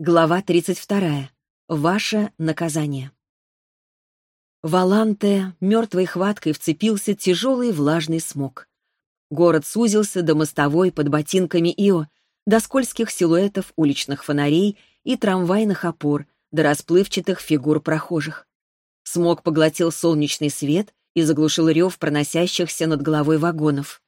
Глава 32. Ваше наказание. Валанте мертвой хваткой вцепился тяжелый влажный смог. Город сузился до мостовой под ботинками Ио, до скользких силуэтов уличных фонарей и трамвайных опор, до расплывчатых фигур прохожих. Смог поглотил солнечный свет и заглушил рев проносящихся над головой вагонов.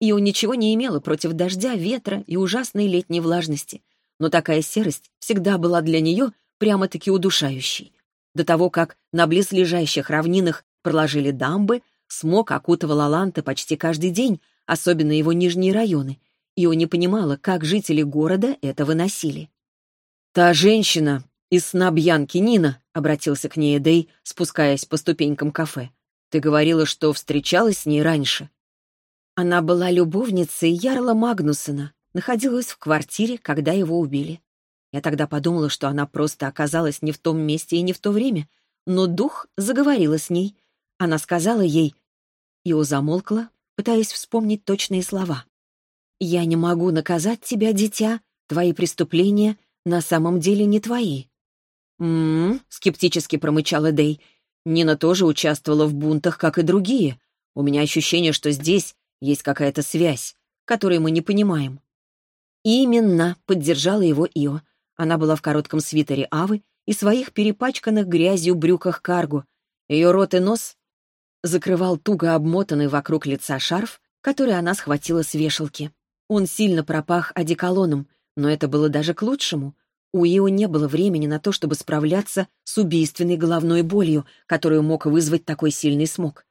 Ио ничего не имела против дождя, ветра и ужасной летней влажности — но такая серость всегда была для нее прямо-таки удушающей. До того, как на близлежащих равнинах проложили дамбы, смог окутывал Аланта почти каждый день, особенно его нижние районы, и он не понимала, как жители города это выносили. «Та женщина из Снабьянки Нина», — обратился к ней Эдей, спускаясь по ступенькам кафе. «Ты говорила, что встречалась с ней раньше». Она была любовницей Ярла Магнусона, находилась в квартире, когда его убили. Я тогда подумала, что она просто оказалась не в том месте и не в то время, но дух заговорила с ней. Она сказала ей... Ио замолкла, пытаясь вспомнить точные слова. «Я не могу наказать тебя, дитя. Твои преступления на самом деле не твои». «М-м-м», скептически промычала Дэй. «Нина тоже участвовала в бунтах, как и другие. У меня ощущение, что здесь есть какая-то связь, которой мы не понимаем». «Именно», — поддержала его Ио. Она была в коротком свитере Авы и своих перепачканных грязью брюках каргу. Ее рот и нос закрывал туго обмотанный вокруг лица шарф, который она схватила с вешалки. Он сильно пропах одеколоном, но это было даже к лучшему. У Ио не было времени на то, чтобы справляться с убийственной головной болью, которую мог вызвать такой сильный смог.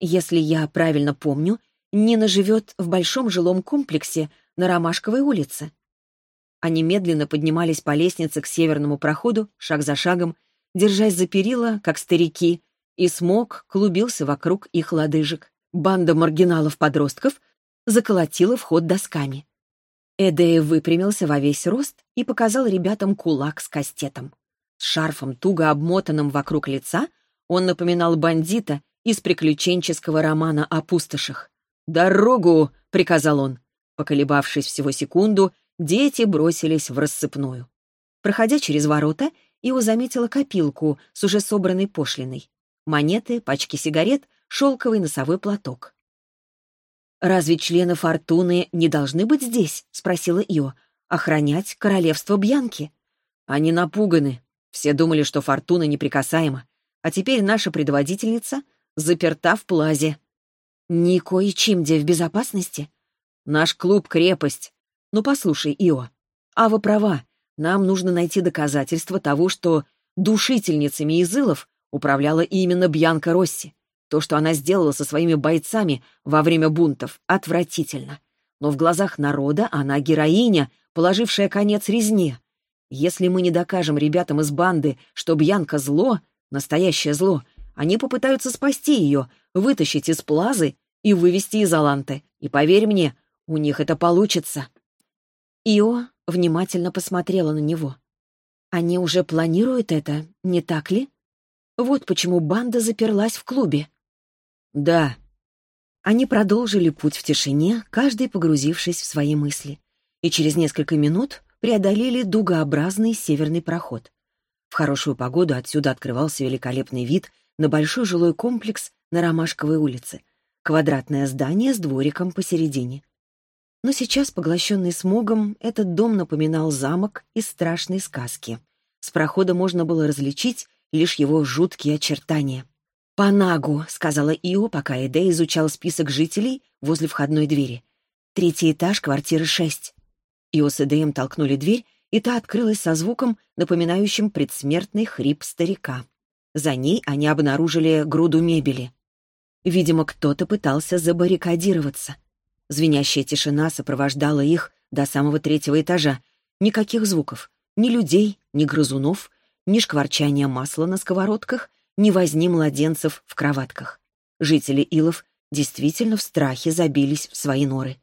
Если я правильно помню, Нина живет в большом жилом комплексе на Ромашковой улице. Они медленно поднимались по лестнице к северному проходу, шаг за шагом, держась за перила, как старики, и смог клубился вокруг их лодыжек. Банда маргиналов-подростков заколотила вход досками. Эдея выпрямился во весь рост и показал ребятам кулак с кастетом. С шарфом, туго обмотанным вокруг лица, он напоминал бандита из приключенческого романа о пустошах. «Дорогу!» — приказал он. Поколебавшись всего секунду, дети бросились в рассыпную. Проходя через ворота, Ио заметила копилку с уже собранной пошлиной. Монеты, пачки сигарет, шелковый носовой платок. «Разве члены Фортуны не должны быть здесь?» — спросила Ио. «Охранять королевство Бьянки?» Они напуганы. Все думали, что Фортуна неприкасаема. А теперь наша предводительница заперта в плазе. Нико и Чимде в безопасности? Наш клуб — крепость. Ну, послушай, Ио, Ава права. Нам нужно найти доказательства того, что душительницами Изылов управляла именно Бьянка Росси. То, что она сделала со своими бойцами во время бунтов, отвратительно. Но в глазах народа она героиня, положившая конец резне. Если мы не докажем ребятам из банды, что Бьянка зло, настоящее зло, они попытаются спасти ее, вытащить из плазы и вывести из Аланты. И поверь мне, у них это получится». Ио внимательно посмотрела на него. «Они уже планируют это, не так ли? Вот почему банда заперлась в клубе». «Да». Они продолжили путь в тишине, каждый погрузившись в свои мысли, и через несколько минут преодолели дугообразный северный проход. В хорошую погоду отсюда открывался великолепный вид на большой жилой комплекс на Ромашковой улице, квадратное здание с двориком посередине. Но сейчас, поглощенный смогом, этот дом напоминал замок из страшной сказки. С прохода можно было различить лишь его жуткие очертания. «Панагу», — сказала Ио, пока Эде изучал список жителей возле входной двери. «Третий этаж, квартиры шесть». Ио с Эдеем толкнули дверь, и та открылась со звуком, напоминающим предсмертный хрип старика. За ней они обнаружили груду мебели. Видимо, кто-то пытался забаррикадироваться. Звенящая тишина сопровождала их до самого третьего этажа. Никаких звуков. Ни людей, ни грызунов, ни шкварчания масла на сковородках, ни возни младенцев в кроватках. Жители Илов действительно в страхе забились в свои норы.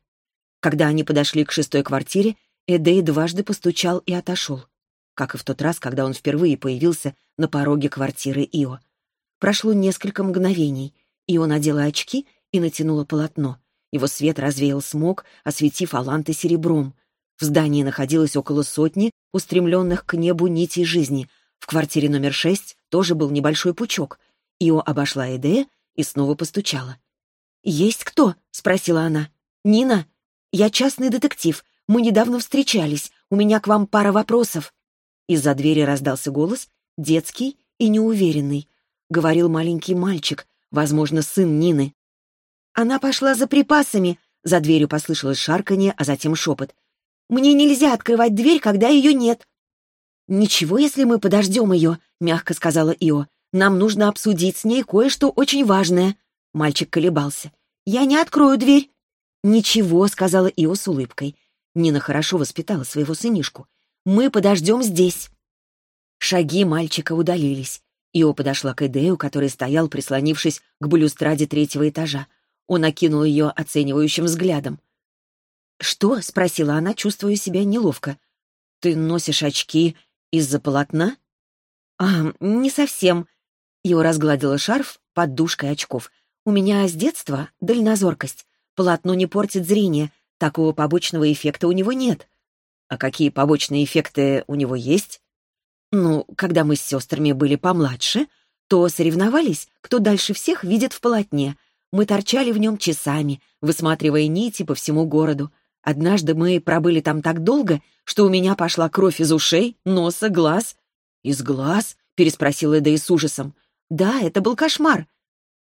Когда они подошли к шестой квартире, Эдей дважды постучал и отошел. Как и в тот раз, когда он впервые появился на пороге квартиры Ио. Прошло несколько мгновений. Ио надела очки и натянула полотно. Его свет развеял смог, осветив Аланты серебром. В здании находилось около сотни устремленных к небу нитей жизни. В квартире номер шесть тоже был небольшой пучок. Ио обошла Эдея и снова постучала. «Есть кто?» — спросила она. «Нина, я частный детектив. Мы недавно встречались. У меня к вам пара вопросов». Из-за двери раздался голос, детский и неуверенный. Говорил маленький мальчик, возможно, сын Нины. «Она пошла за припасами», — за дверью послышалось шарканье, а затем шепот. «Мне нельзя открывать дверь, когда ее нет». «Ничего, если мы подождем ее», — мягко сказала Ио. «Нам нужно обсудить с ней кое-что очень важное». Мальчик колебался. «Я не открою дверь». «Ничего», — сказала Ио с улыбкой. Нина хорошо воспитала своего сынишку. «Мы подождем здесь». Шаги мальчика удалились. Ио подошла к Эдею, который стоял, прислонившись к балюстраде третьего этажа. Он окинул ее оценивающим взглядом. «Что?» — спросила она, чувствуя себя неловко. «Ты носишь очки из-за полотна?» «А, не совсем». Ио разгладила шарф под душкой очков. «У меня с детства дальнозоркость. Полотно не портит зрение. Такого побочного эффекта у него нет». «А какие побочные эффекты у него есть?» Ну, когда мы с сестрами были помладше, то соревновались, кто дальше всех видит в полотне. Мы торчали в нем часами, высматривая нити по всему городу. Однажды мы пробыли там так долго, что у меня пошла кровь из ушей, носа, глаз. «Из глаз?» — переспросила Эда с ужасом. «Да, это был кошмар».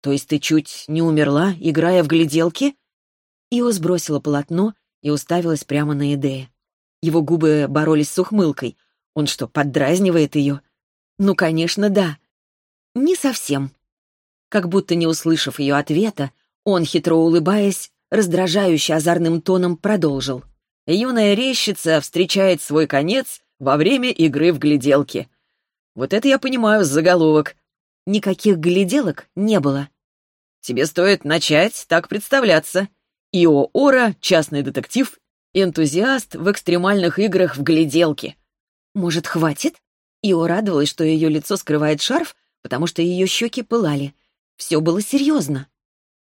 «То есть ты чуть не умерла, играя в гляделки?» Ио сбросила полотно и уставилась прямо на Эдея. Его губы боролись с ухмылкой. Он что, поддразнивает ее? Ну, конечно, да. Не совсем. Как будто не услышав ее ответа, он, хитро улыбаясь, раздражающе озорным тоном продолжил. Юная резчица встречает свой конец во время игры в гляделки. Вот это я понимаю с заголовок. Никаких гляделок не было. Тебе стоит начать так представляться. Ио Ора, частный детектив, энтузиаст в экстремальных играх в гляделки. Может, хватит? Ио радовалась, что ее лицо скрывает шарф, потому что ее щеки пылали. Все было серьезно.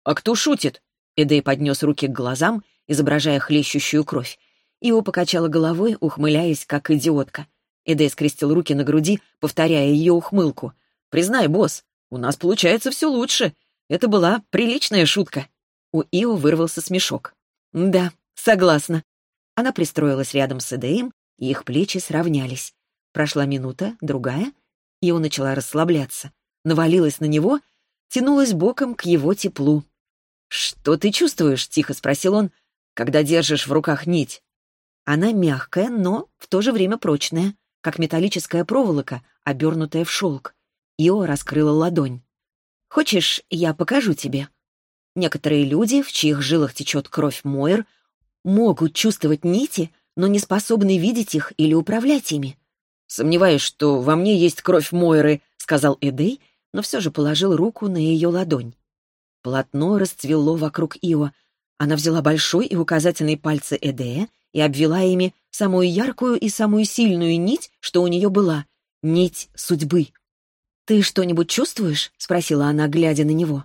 «А кто шутит?» Эдей поднес руки к глазам, изображая хлещущую кровь. Ио покачала головой, ухмыляясь, как идиотка. Эдей скрестил руки на груди, повторяя ее ухмылку. «Признай, босс, у нас получается все лучше. Это была приличная шутка». У Ио вырвался смешок. «Да, согласна». Она пристроилась рядом с Эдеем и их плечи сравнялись. Прошла минута, другая, и он начала расслабляться. Навалилась на него, тянулась боком к его теплу. «Что ты чувствуешь?» — тихо спросил он, «когда держишь в руках нить?» Она мягкая, но в то же время прочная, как металлическая проволока, обернутая в шелк. Ио раскрыла ладонь. «Хочешь, я покажу тебе?» Некоторые люди, в чьих жилах течет кровь Мойр, могут чувствовать нити, но не способны видеть их или управлять ими. «Сомневаюсь, что во мне есть кровь Мойры», — сказал Эдей, но все же положил руку на ее ладонь. Полотно расцвело вокруг Ио. Она взяла большой и указательный пальцы Эдея и обвела ими самую яркую и самую сильную нить, что у нее была — нить судьбы. «Ты что-нибудь чувствуешь?» — спросила она, глядя на него.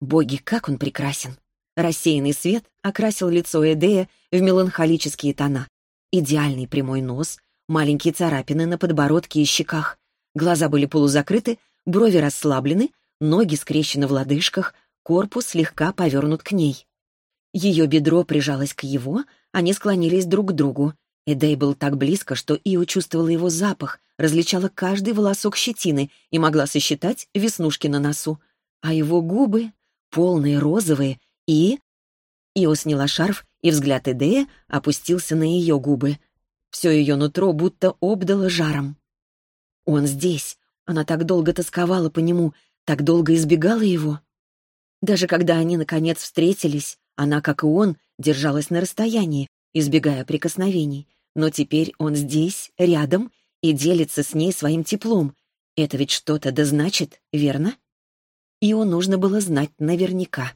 «Боги, как он прекрасен!» Рассеянный свет окрасил лицо Эдея в меланхолические тона. Идеальный прямой нос, маленькие царапины на подбородке и щеках. Глаза были полузакрыты, брови расслаблены, ноги скрещены в лодыжках, корпус слегка повернут к ней. Ее бедро прижалось к его, они склонились друг к другу. Эдей был так близко, что Ио чувствовала его запах, различала каждый волосок щетины и могла сосчитать веснушки на носу. А его губы, полные розовые, и... Ио сняла шарф и взгляд Эдея опустился на ее губы. Все ее нутро будто обдало жаром. Он здесь. Она так долго тосковала по нему, так долго избегала его. Даже когда они, наконец, встретились, она, как и он, держалась на расстоянии, избегая прикосновений. Но теперь он здесь, рядом, и делится с ней своим теплом. Это ведь что-то да значит, верно? Ио нужно было знать наверняка.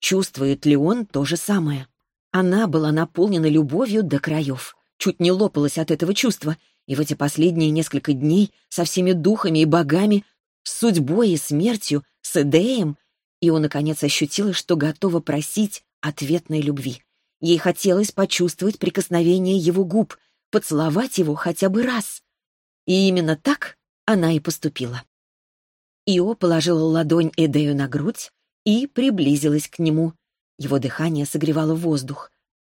Чувствует ли он то же самое? Она была наполнена любовью до краев, чуть не лопалась от этого чувства, и в эти последние несколько дней со всеми духами и богами, с судьбой и смертью, с Эдеем, и он, наконец, ощутила, что готова просить ответной любви. Ей хотелось почувствовать прикосновение его губ, поцеловать его хотя бы раз. И именно так она и поступила. Ио положила ладонь Эдею на грудь и приблизилась к нему. Его дыхание согревало воздух.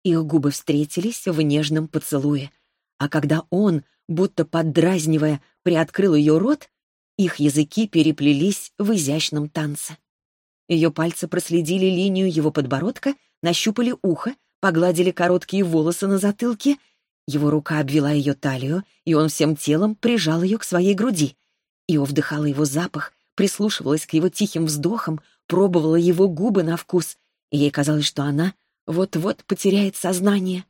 Их губы встретились в нежном поцелуе. А когда он, будто поддразнивая, приоткрыл ее рот, их языки переплелись в изящном танце. Ее пальцы проследили линию его подбородка, нащупали ухо, погладили короткие волосы на затылке. Его рука обвела ее талию, и он всем телом прижал ее к своей груди. Ио вдыхала его запах, прислушивалась к его тихим вздохам, пробовала его губы на вкус, ей казалось, что она вот-вот потеряет сознание.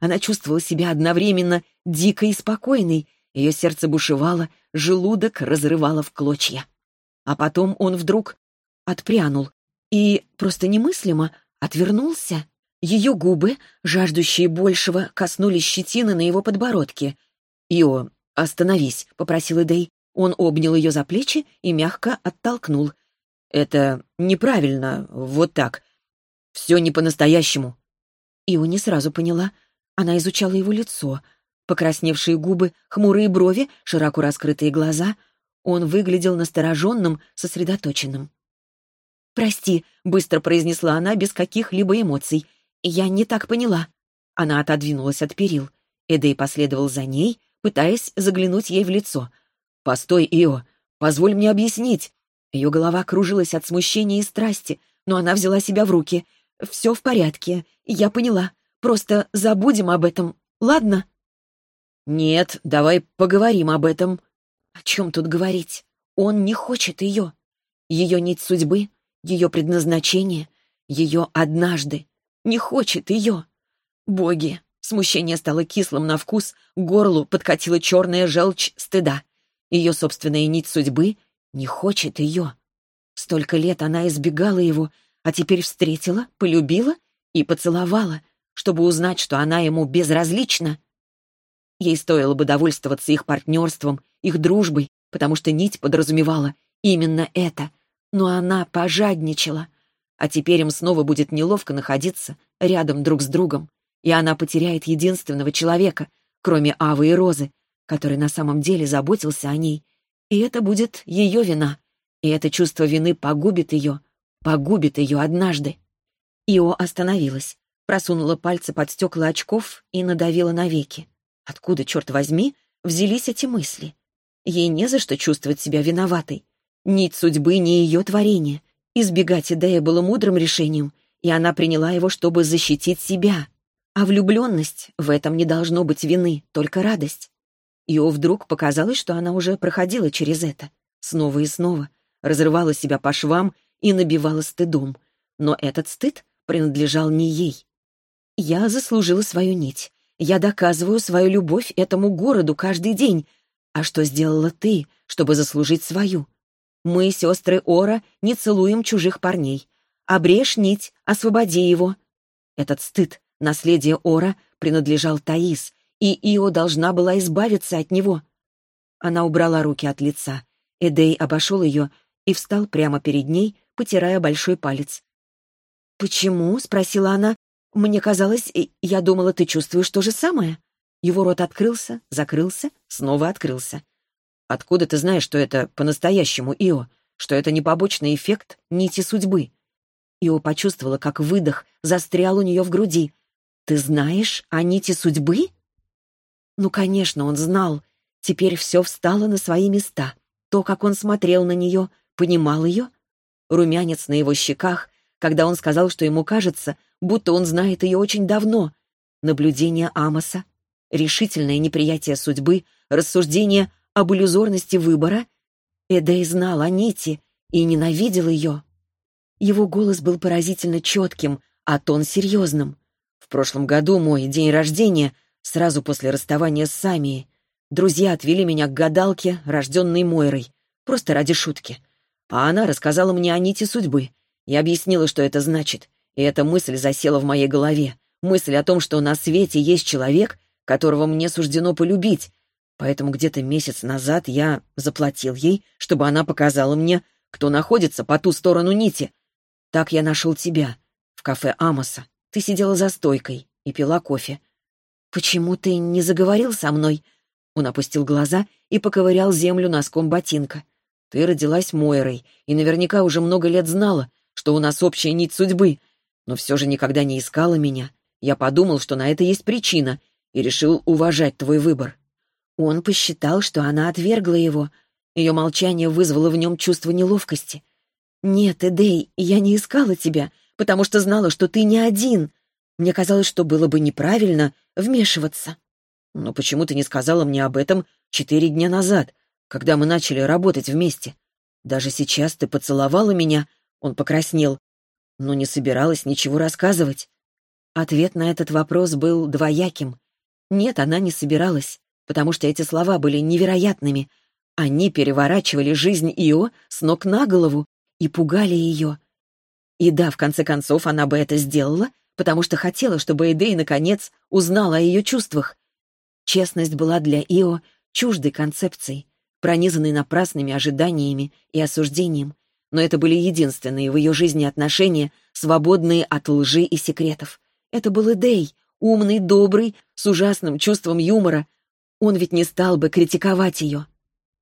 Она чувствовала себя одновременно дикой и спокойной, ее сердце бушевало, желудок разрывало в клочья. А потом он вдруг отпрянул и, просто немыслимо, отвернулся. Ее губы, жаждущие большего, коснулись щетины на его подбородке. «Ио, остановись», — попросил Эдей. Он обнял ее за плечи и мягко оттолкнул. «Это неправильно, вот так. Все не по-настоящему». Ио не сразу поняла. Она изучала его лицо. Покрасневшие губы, хмурые брови, широко раскрытые глаза. Он выглядел настороженным, сосредоточенным. «Прости», — быстро произнесла она без каких-либо эмоций. «Я не так поняла». Она отодвинулась от перил. Эдей последовал за ней, пытаясь заглянуть ей в лицо. «Постой, Ио, позволь мне объяснить». Ее голова кружилась от смущения и страсти, но она взяла себя в руки. «Все в порядке, я поняла. Просто забудем об этом, ладно?» «Нет, давай поговорим об этом». «О чем тут говорить? Он не хочет ее. Ее нить судьбы, ее предназначение, ее однажды. Не хочет ее. Боги! Смущение стало кислым на вкус, к горлу подкатила черная желчь стыда. Ее собственная нить судьбы не хочет ее. Столько лет она избегала его, а теперь встретила, полюбила и поцеловала, чтобы узнать, что она ему безразлична. Ей стоило бы довольствоваться их партнерством, их дружбой, потому что нить подразумевала именно это — но она пожадничала. А теперь им снова будет неловко находиться рядом друг с другом, и она потеряет единственного человека, кроме Авы и Розы, который на самом деле заботился о ней. И это будет ее вина, и это чувство вины погубит ее, погубит ее однажды. Ио остановилась, просунула пальцы под стекла очков и надавила на веки. Откуда, черт возьми, взялись эти мысли? Ей не за что чувствовать себя виноватой. Нить судьбы не ее творение. Избегать Эдея было мудрым решением, и она приняла его, чтобы защитить себя. А влюбленность — в этом не должно быть вины, только радость. Ио вдруг показалось, что она уже проходила через это. Снова и снова. Разрывала себя по швам и набивала стыдом. Но этот стыд принадлежал не ей. Я заслужила свою нить. Я доказываю свою любовь этому городу каждый день. А что сделала ты, чтобы заслужить свою? Мы, сестры Ора, не целуем чужих парней. Обрежь нить, освободи его. Этот стыд, наследие Ора, принадлежал Таис, и Ио должна была избавиться от него. Она убрала руки от лица. Эдей обошел ее и встал прямо перед ней, потирая большой палец. «Почему?» — спросила она. «Мне казалось, я думала, ты чувствуешь то же самое». Его рот открылся, закрылся, снова открылся. Откуда ты знаешь, что это по-настоящему Ио? Что это не побочный эффект нити судьбы?» Ио почувствовала, как выдох застрял у нее в груди. «Ты знаешь о нити судьбы?» Ну, конечно, он знал. Теперь все встало на свои места. То, как он смотрел на нее, понимал ее. Румянец на его щеках, когда он сказал, что ему кажется, будто он знает ее очень давно. Наблюдение Амоса, решительное неприятие судьбы, рассуждение об иллюзорности выбора, Эдей знал о Нити и ненавидел ее. Его голос был поразительно четким, а тон серьезным. В прошлом году мой день рождения, сразу после расставания с Самией, друзья отвели меня к гадалке, рожденной Мойрой, просто ради шутки. А она рассказала мне о нити судьбы. Я объяснила, что это значит, и эта мысль засела в моей голове. Мысль о том, что на свете есть человек, которого мне суждено полюбить, Поэтому где-то месяц назад я заплатил ей, чтобы она показала мне, кто находится по ту сторону нити. Так я нашел тебя в кафе Амоса. Ты сидела за стойкой и пила кофе. Почему ты не заговорил со мной?» Он опустил глаза и поковырял землю носком ботинка. «Ты родилась Мойрой и наверняка уже много лет знала, что у нас общая нить судьбы, но все же никогда не искала меня. Я подумал, что на это есть причина, и решил уважать твой выбор». Он посчитал, что она отвергла его. Ее молчание вызвало в нем чувство неловкости. «Нет, Эдей, я не искала тебя, потому что знала, что ты не один. Мне казалось, что было бы неправильно вмешиваться». «Но почему ты не сказала мне об этом четыре дня назад, когда мы начали работать вместе? Даже сейчас ты поцеловала меня, он покраснел, но не собиралась ничего рассказывать». Ответ на этот вопрос был двояким. Нет, она не собиралась, потому что эти слова были невероятными. Они переворачивали жизнь Ио с ног на голову и пугали ее. И да, в конце концов, она бы это сделала, потому что хотела, чтобы Эдей, наконец, узнала о ее чувствах. Честность была для Ио чуждой концепцией, пронизанной напрасными ожиданиями и осуждением, но это были единственные в ее жизни отношения, свободные от лжи и секретов. Это был Эдей, умный, добрый, с ужасным чувством юмора. Он ведь не стал бы критиковать ее.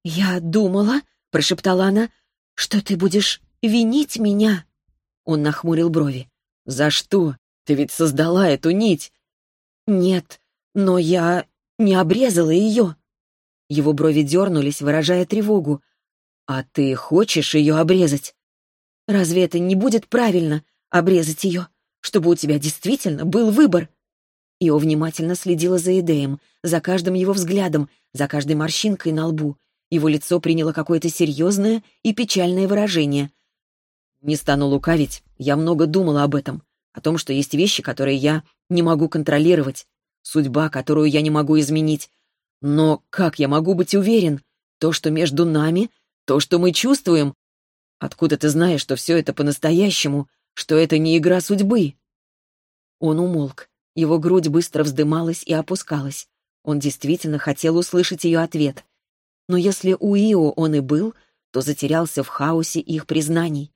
«Я думала», — прошептала она, — «что ты будешь винить меня». Он нахмурил брови. «За что? Ты ведь создала эту нить». «Нет, но я не обрезала ее». Его брови дернулись, выражая тревогу. «А ты хочешь ее обрезать?» «Разве это не будет правильно, обрезать ее, чтобы у тебя действительно был выбор?» Ио внимательно следила за Эдеем, за каждым его взглядом, за каждой морщинкой на лбу. Его лицо приняло какое-то серьезное и печальное выражение. Не стану лукавить, я много думала об этом, о том, что есть вещи, которые я не могу контролировать, судьба, которую я не могу изменить. Но как я могу быть уверен? То, что между нами, то, что мы чувствуем. Откуда ты знаешь, что все это по-настоящему, что это не игра судьбы? Он умолк. Его грудь быстро вздымалась и опускалась. Он действительно хотел услышать ее ответ. Но если у Ио он и был, то затерялся в хаосе их признаний.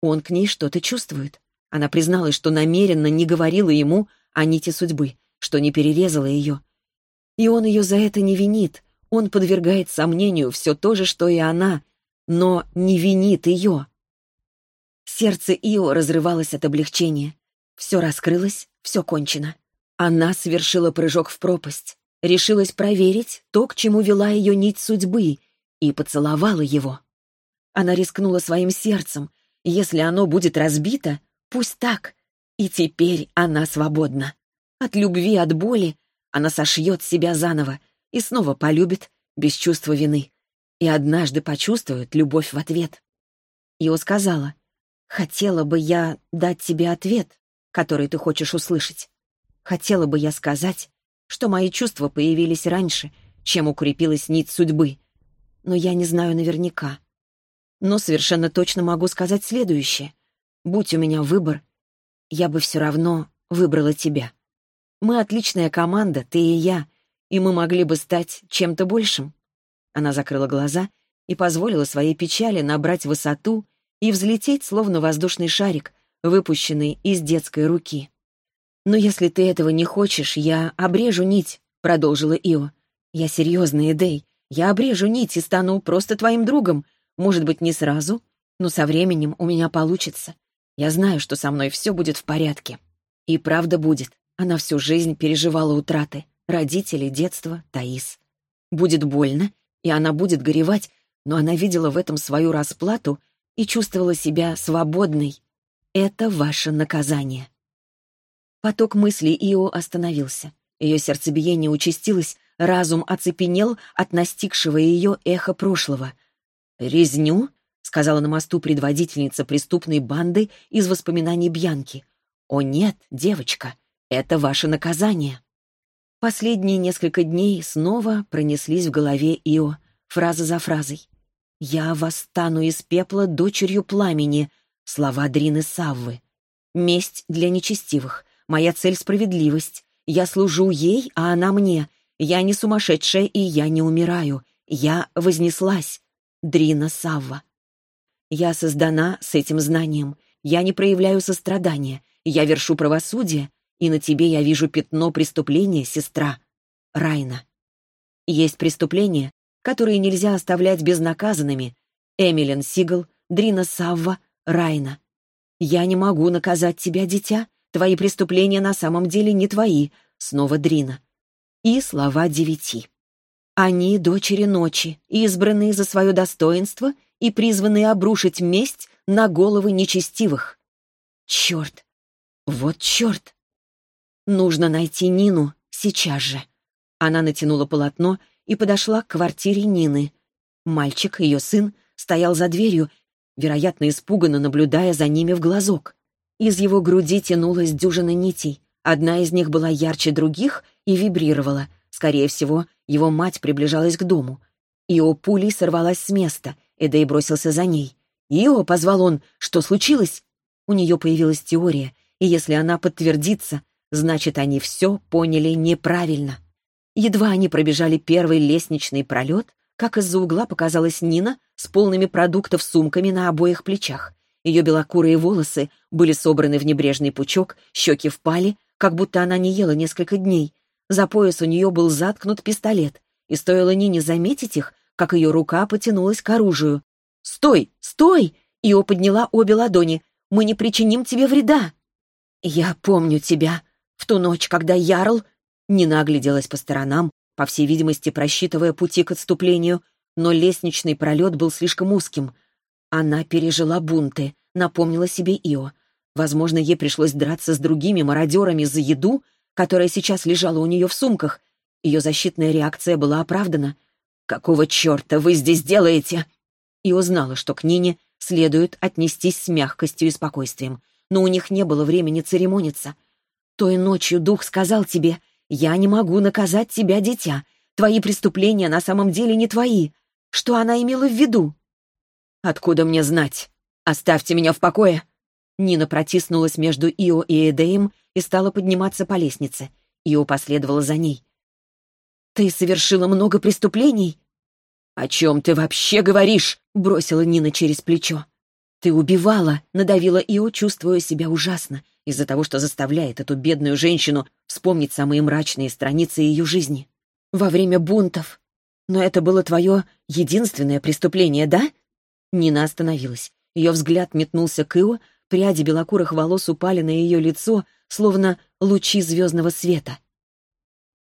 Он к ней что-то чувствует. Она призналась, что намеренно не говорила ему о нити судьбы, что не перерезала ее. И он ее за это не винит. Он подвергает сомнению все то же, что и она, но не винит ее. Сердце Ио разрывалось от облегчения. Все раскрылось, все кончено. Она совершила прыжок в пропасть, решилась проверить то, к чему вела ее нить судьбы, и поцеловала его. Она рискнула своим сердцем, если оно будет разбито, пусть так. И теперь она свободна. От любви, от боли она сошьет себя заново и снова полюбит без чувства вины. И однажды почувствует любовь в ответ. Ио сказала, «Хотела бы я дать тебе ответ, который ты хочешь услышать. Хотела бы я сказать, что мои чувства появились раньше, чем укрепилась нить судьбы. Но я не знаю наверняка. Но совершенно точно могу сказать следующее. Будь у меня выбор, я бы все равно выбрала тебя. Мы отличная команда, ты и я, и мы могли бы стать чем-то большим. Она закрыла глаза и позволила своей печали набрать высоту и взлететь, словно воздушный шарик, выпущенный из детской руки. «Но если ты этого не хочешь, я обрежу нить», — продолжила Ио. «Я серьезный, Эдей. Я обрежу нить и стану просто твоим другом, может быть, не сразу, но со временем у меня получится. Я знаю, что со мной все будет в порядке. И правда будет. Она всю жизнь переживала утраты. Родители, детство, Таис. Будет больно, и она будет горевать, но она видела в этом свою расплату и чувствовала себя свободной. Это ваше наказание. Поток мыслей Ио остановился. Ее сердцебиение участилось, разум оцепенел от настигшего ее эха прошлого. «Резню?» — сказала на мосту предводительница преступной банды из воспоминаний Бьянки. «О нет, девочка, это ваше наказание». Последние несколько дней снова пронеслись в голове Ио, фраза за фразой. «Я восстану из пепла дочерью пламени», слова Дрины Саввы. «Месть для нечестивых, моя цель — справедливость. Я служу ей, а она мне. Я не сумасшедшая, и я не умираю. Я вознеслась. Дрина Савва. Я создана с этим знанием. Я не проявляю сострадания. Я вершу правосудие, и на тебе я вижу пятно преступления, сестра. Райна. Есть преступления, которые нельзя оставлять безнаказанными. Эмилен Сигал, Дрина Савва, Райна. Я не могу наказать тебя, дитя. Твои преступления на самом деле не твои. Снова Дрина. И слова девяти. Они — дочери ночи, избранные за свое достоинство и призванные обрушить месть на головы нечестивых. Черт! Вот черт! Нужно найти Нину сейчас же. Она натянула полотно и подошла к квартире Нины. Мальчик, ее сын, стоял за дверью, вероятно, испуганно наблюдая за ними в глазок. Из его груди тянулась дюжина нитей. Одна из них была ярче других и вибрировала. Скорее всего, его мать приближалась к дому. Ио пулей сорвалась с места, Эдей бросился за ней. «Ио!» — позвал он. «Что случилось?» У нее появилась теория, и если она подтвердится, значит, они все поняли неправильно. Едва они пробежали первый лестничный пролет, как из-за угла показалась Нина с полными продуктов сумками на обоих плечах. Ее белокурые волосы были собраны в небрежный пучок, щеки впали, как будто она не ела несколько дней. За пояс у нее был заткнут пистолет, и стоило Нине заметить их, как ее рука потянулась к оружию. «Стой! Стой!» Ио подняла обе ладони. «Мы не причиним тебе вреда!» «Я помню тебя. В ту ночь, когда Ярл...» Нина огляделась по сторонам, по всей видимости, просчитывая пути к отступлению, но лестничный пролет был слишком узким. Она пережила бунты, напомнила себе Ио. Возможно, ей пришлось драться с другими мародерами за еду, которая сейчас лежала у нее в сумках. Ее защитная реакция была оправдана. «Какого черта вы здесь делаете?» И узнала, что к Нине следует отнестись с мягкостью и спокойствием. Но у них не было времени церемониться. Той ночью дух сказал тебе, «Я не могу наказать тебя, дитя. Твои преступления на самом деле не твои». Что она имела в виду? «Откуда мне знать? Оставьте меня в покое!» Нина протиснулась между Ио и Эдеем и стала подниматься по лестнице. Ио последовала за ней. «Ты совершила много преступлений?» «О чем ты вообще говоришь?» — бросила Нина через плечо. «Ты убивала», — надавила Ио, чувствуя себя ужасно, из-за того, что заставляет эту бедную женщину вспомнить самые мрачные страницы ее жизни. «Во время бунтов. Но это было твое единственное преступление, да?» Нина остановилась. Ее взгляд метнулся к Ио, Пряди белокурых волос упали на ее лицо, словно лучи звездного света.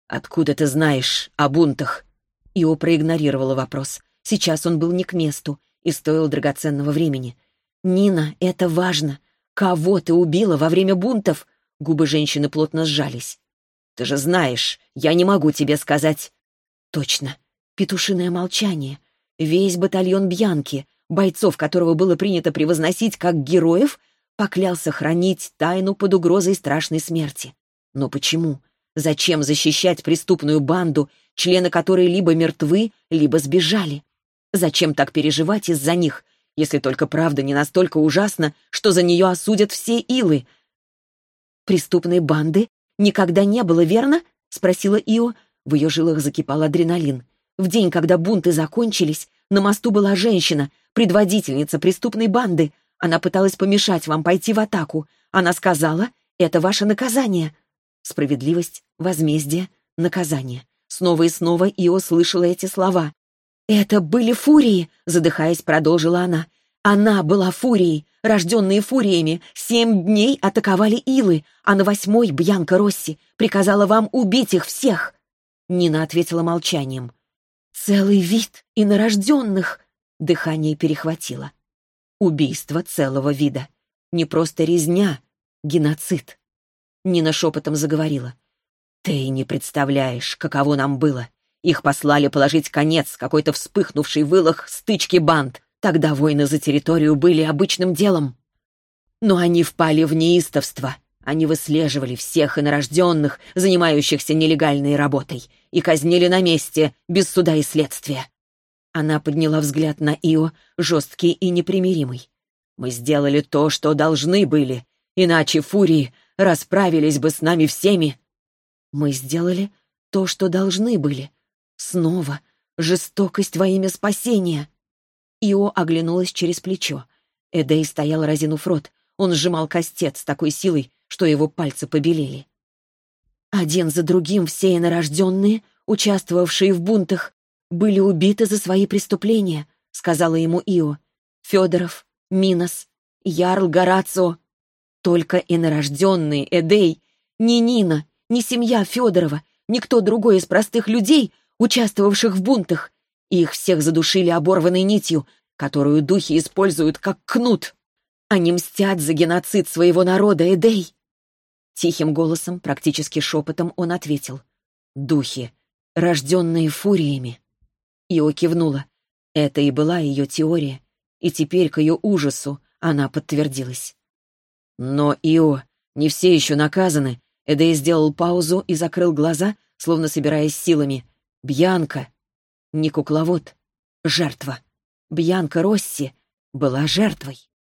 «Откуда ты знаешь о бунтах?» Ио проигнорировала вопрос. Сейчас он был не к месту и стоил драгоценного времени. «Нина, это важно. Кого ты убила во время бунтов?» Губы женщины плотно сжались. «Ты же знаешь, я не могу тебе сказать». «Точно. Петушиное молчание. Весь батальон Бьянки, бойцов которого было принято превозносить как героев, поклялся хранить тайну под угрозой страшной смерти. Но почему? Зачем защищать преступную банду, члены которой либо мертвы, либо сбежали? Зачем так переживать из-за них, если только правда не настолько ужасна, что за нее осудят все илы? «Преступной банды никогда не было, верно?» — спросила Ио. В ее жилах закипал адреналин. В день, когда бунты закончились, на мосту была женщина, предводительница преступной банды, она пыталась помешать вам пойти в атаку. Она сказала, это ваше наказание. Справедливость, возмездие, наказание. Снова и снова Ио слышала эти слова. «Это были фурии», — задыхаясь, продолжила она. «Она была фурией, рожденные фуриями. Семь дней атаковали Илы, а на восьмой Бьянка Росси приказала вам убить их всех». Нина ответила молчанием. «Целый вид инорожденных!» Дыхание перехватило. Убийство целого вида. Не просто резня, геноцид. Нина шепотом заговорила. «Ты не представляешь, каково нам было. Их послали положить конец какой-то вспыхнувшей в илах стычки банд. Тогда войны за территорию были обычным делом. Но они впали в неистовство. Они выслеживали всех инорожденных, занимающихся нелегальной работой, и казнили на месте, без суда и следствия. Она подняла взгляд на Ио, жесткий и непримиримый. «Мы сделали то, что должны были, иначе фурии расправились бы с нами всеми». «Мы сделали то, что должны были. Снова жестокость во имя спасения». Ио оглянулась через плечо. Эдей стоял разинув рот. Он сжимал кастет с такой силой, что его пальцы побелели. Один за другим все инорожденные, участвовавшие в бунтах, были убиты за свои преступления, сказала ему Ио. Федоров, Минос, Ярл Горацио. Только инорожденные, Эдей, ни Нина, ни семья Федорова, никто другой из простых людей, участвовавших в бунтах. Их всех задушили оборванной нитью, которую духи используют как кнут. Они мстят за геноцид своего народа, Эдей. Тихим голосом, практически шепотом, он ответил. «Духи, рожденные фуриями». Ио кивнула. Это и была ее теория, и теперь к ее ужасу она подтвердилась. Но, Ио, не все еще наказаны. Эдей сделал паузу и закрыл глаза, словно собираясь силами. Бьянка. Не кукловод. Жертва. Бьянка Росси была жертвой.